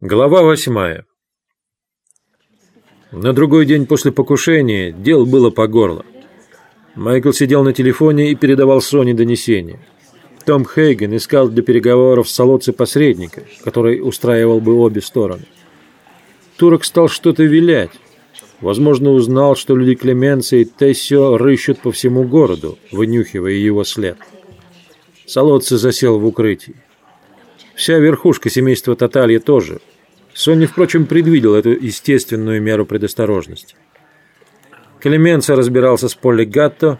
Глава восьмая. На другой день после покушения дел было по горло. Майкл сидел на телефоне и передавал Соне донесения. Том Хейген искал для переговоров с Солодце посредника, который устраивал бы обе стороны. Турок стал что-то вилять. Возможно, узнал, что люди Клеменца и Тессио рыщут по всему городу, вынюхивая его след. Солодце засел в укрытии. Вся верхушка семейства Таталья тоже. Сонни, впрочем, предвидел эту естественную меру предосторожности. Клеменца разбирался с Полли Гатто.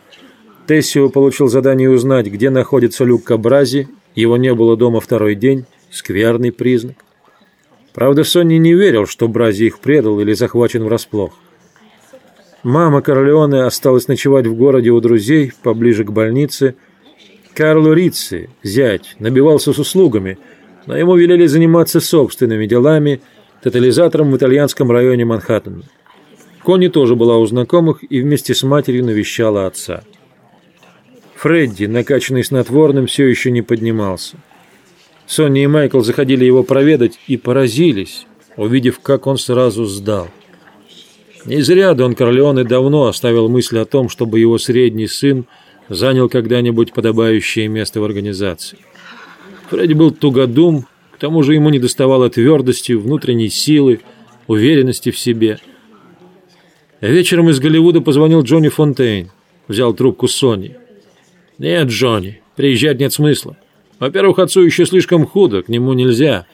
Тессио получил задание узнать, где находится Люк Кабрази. Его не было дома второй день. Скверный признак. Правда, Сонни не верил, что Брази их предал или захвачен врасплох. Мама Корлеоне осталась ночевать в городе у друзей, поближе к больнице. Карло Рицци, зять, набивался с услугами – но ему велели заниматься собственными делами, тотализатором в итальянском районе Манхэттена. Конни тоже была у знакомых и вместе с матерью навещала отца. Фредди, накачанный снотворным, все еще не поднимался. Сонни и Майкл заходили его проведать и поразились, увидев, как он сразу сдал. Не зря Дон Корлеоне давно оставил мысль о том, чтобы его средний сын занял когда-нибудь подобающее место в организации. Фредди был тугодум, к тому же ему недоставало твердости, внутренней силы, уверенности в себе. Вечером из Голливуда позвонил Джонни Фонтейн, взял трубку Сони. «Нет, Джонни, приезжать нет смысла. Во-первых, отцу еще слишком худо, к нему нельзя.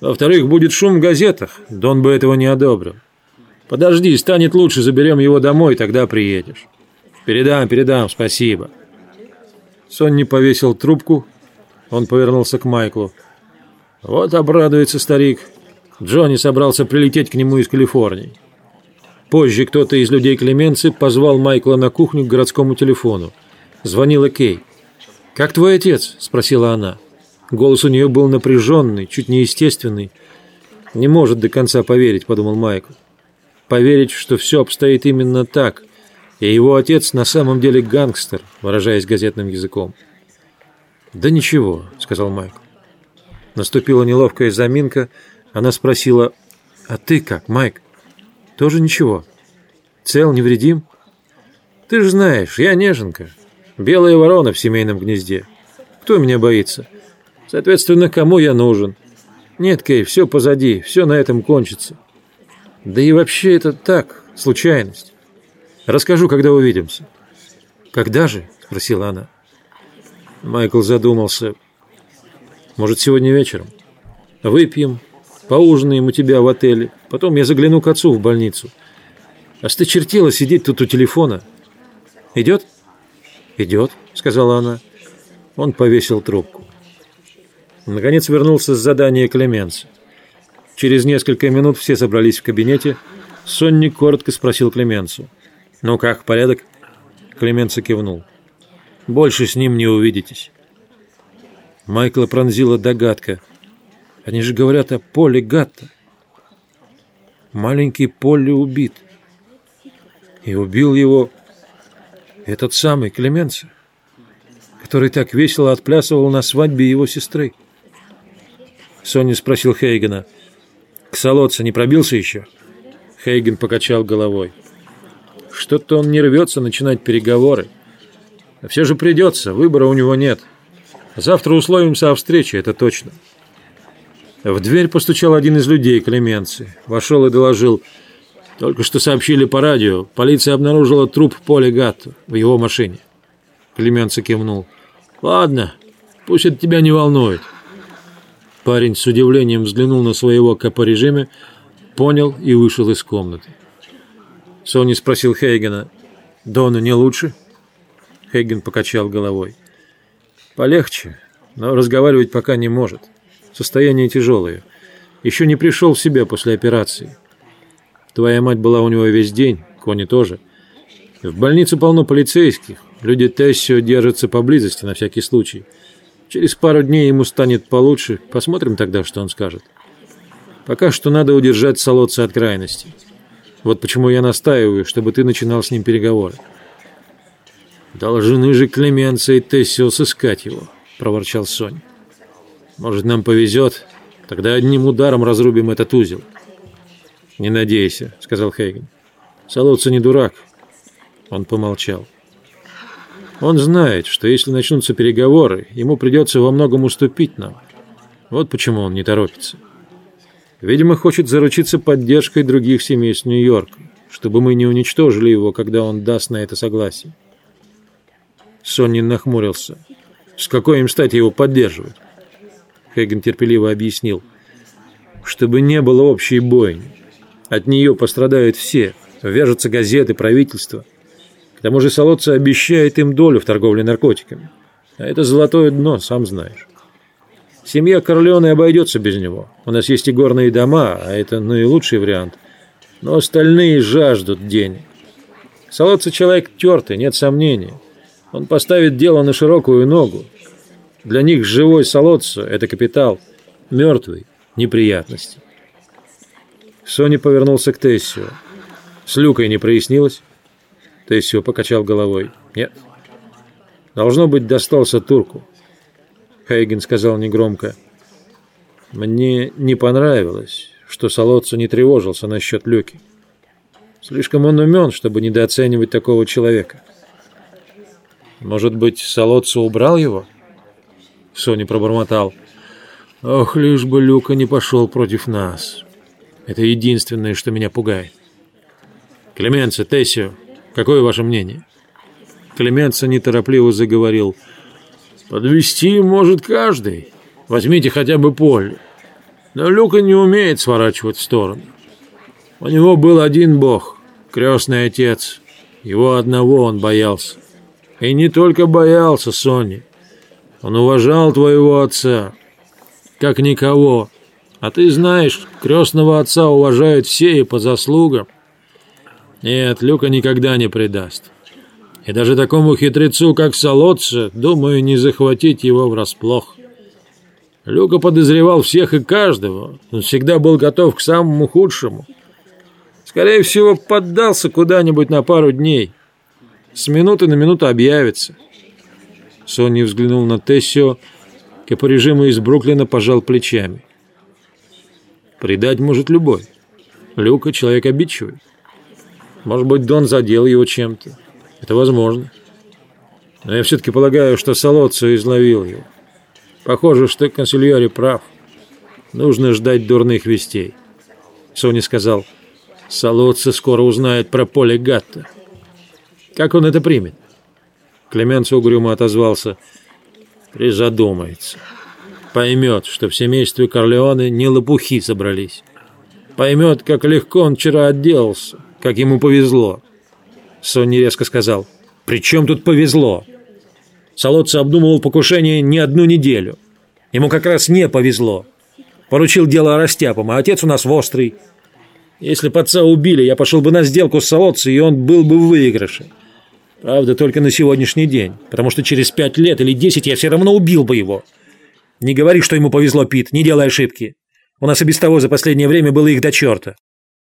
Во-вторых, будет шум в газетах, Дон бы этого не одобрил. Подожди, станет лучше, заберем его домой, тогда приедешь». «Передам, передам, спасибо». Сонни повесил трубку, он повернулся к Майклу. «Вот обрадуется старик. Джонни собрался прилететь к нему из Калифорнии». Позже кто-то из людей Клеменции позвал Майкла на кухню к городскому телефону. Звонила Кей. «Как твой отец?» – спросила она. Голос у нее был напряженный, чуть неестественный. «Не может до конца поверить», – подумал Майкл. «Поверить, что все обстоит именно так, и его отец на самом деле гангстер», выражаясь газетным языком. «Да ничего», — сказал Майкл. Наступила неловкая заминка. Она спросила, «А ты как, Майк? Тоже ничего? Цел, невредим?» «Ты же знаешь, я неженка. Белая ворона в семейном гнезде. Кто меня боится? Соответственно, кому я нужен? Нет, Кей, все позади, все на этом кончится. Да и вообще это так, случайность. Расскажу, когда увидимся». «Когда же?» — спросила она. Майкл задумался. Может, сегодня вечером? Выпьем, поужинаем у тебя в отеле. Потом я загляну к отцу в больницу. А сточертела сидеть тут у телефона. Идет? Идет, сказала она. Он повесил трубку. Наконец вернулся с задания Клеменса. Через несколько минут все собрались в кабинете. Сонни коротко спросил Клеменцу. «Ну как, порядок?» Клеменца кивнул. Больше с ним не увидитесь. Майкла пронзила догадка. Они же говорят о Поле Гатта. Маленький Полли убит. И убил его этот самый Клеменца, который так весело отплясывал на свадьбе его сестры. Соня спросил Хейгена. «К Солодце не пробился еще?» Хейген покачал головой. «Что-то он не рвется начинать переговоры. Все же придется, выбора у него нет. Завтра условимся о встрече, это точно. В дверь постучал один из людей Клеменции. Вошел и доложил. Только что сообщили по радио. Полиция обнаружила труп Поли Гатта в его машине. Клеменци кивнул. «Ладно, пусть это тебя не волнует». Парень с удивлением взглянул на своего капорежиме, понял и вышел из комнаты. Сони спросил Хейгена, «Дону не лучше?» Хейген покачал головой. Полегче, но разговаривать пока не может. Состояние тяжелое. Еще не пришел в себя после операции. Твоя мать была у него весь день, Кони тоже. В больнице полно полицейских. Люди Тессио держатся поблизости на всякий случай. Через пару дней ему станет получше. Посмотрим тогда, что он скажет. Пока что надо удержать Солодца от крайности. Вот почему я настаиваю, чтобы ты начинал с ним переговоры. «Должны же Клеменция и Тессио сыскать его», — проворчал Сонь. «Может, нам повезет, Тогда одним ударом разрубим этот узел. «Не надейся», — сказал Хейген. «Солоца не дурак». Он помолчал. Он знает, что если начнутся переговоры, ему придется во многом уступить нам. Вот почему он не торопится. Видимо, хочет заручиться поддержкой других семейств Нью-Йорка, чтобы мы не уничтожили его, когда он даст на это согласие. Соннин нахмурился. С какой им стати его поддерживать? Хейген терпеливо объяснил. Чтобы не было общей бойни. От нее пострадают все. Вяжутся газеты, правительство. К тому же Солодца обещает им долю в торговле наркотиками. А это золотое дно, сам знаешь. Семья Корлеоне обойдется без него. У нас есть и горные дома, а это наилучший вариант. Но остальные жаждут денег. Солодца человек тертый, нет сомнений. Он поставит дело на широкую ногу. Для них живой Солодца – это капитал. Мертвый – неприятности. Сони повернулся к Тессио. С Люкой не прояснилось? Тессио покачал головой. Нет. Должно быть, достался турку. Хейген сказал негромко. Мне не понравилось, что Солодцу не тревожился насчет Люки. Слишком он умен, чтобы недооценивать такого человека. Может быть, Солодцу убрал его? Сони пробормотал. Ох, лишь бы Люка не пошел против нас. Это единственное, что меня пугает. Клеменца, Тессио, какое ваше мнение? Клеменца неторопливо заговорил. Подвести может каждый. Возьмите хотя бы поле. Но Люка не умеет сворачивать в сторону. У него был один бог, крестный отец. Его одного он боялся. И не только боялся, Сони. Он уважал твоего отца, как никого. А ты знаешь, крестного отца уважают все и по заслугам. Нет, Люка никогда не предаст. И даже такому хитрецу, как Солодце, думаю, не захватить его врасплох. Люка подозревал всех и каждого. Он всегда был готов к самому худшему. Скорее всего, поддался куда-нибудь на пару дней. С минуты на минуту объявится. Сонни взглянул на Тессио, режиму из Бруклина пожал плечами. Предать может любой. Люка человек обидчивый. Может быть, Дон задел его чем-то. Это возможно. Но я все-таки полагаю, что Солоццо изловил его. Похоже, что консильяри прав. Нужно ждать дурных вестей. Сони сказал, Солоццо скоро узнает про поле Гатта. Как он это примет? Клеменцо угрюмо отозвался. Призадумается поймет, что в семействе Корлеоне не лопухи собрались. Поймет, как легко он вчера отделался, как ему повезло. Сонни резко сказал, «При чем тут повезло?» Солодца обдумывал покушение не одну неделю. Ему как раз не повезло. Поручил дело растяпам, а отец у нас вострый. Если бы убили, я пошел бы на сделку с Солодцем, и он был бы в выигрыше. Правда, только на сегодняшний день, потому что через пять лет или десять я все равно убил бы его. Не говори, что ему повезло, Пит, не делай ошибки. У нас и без того за последнее время было их до черта.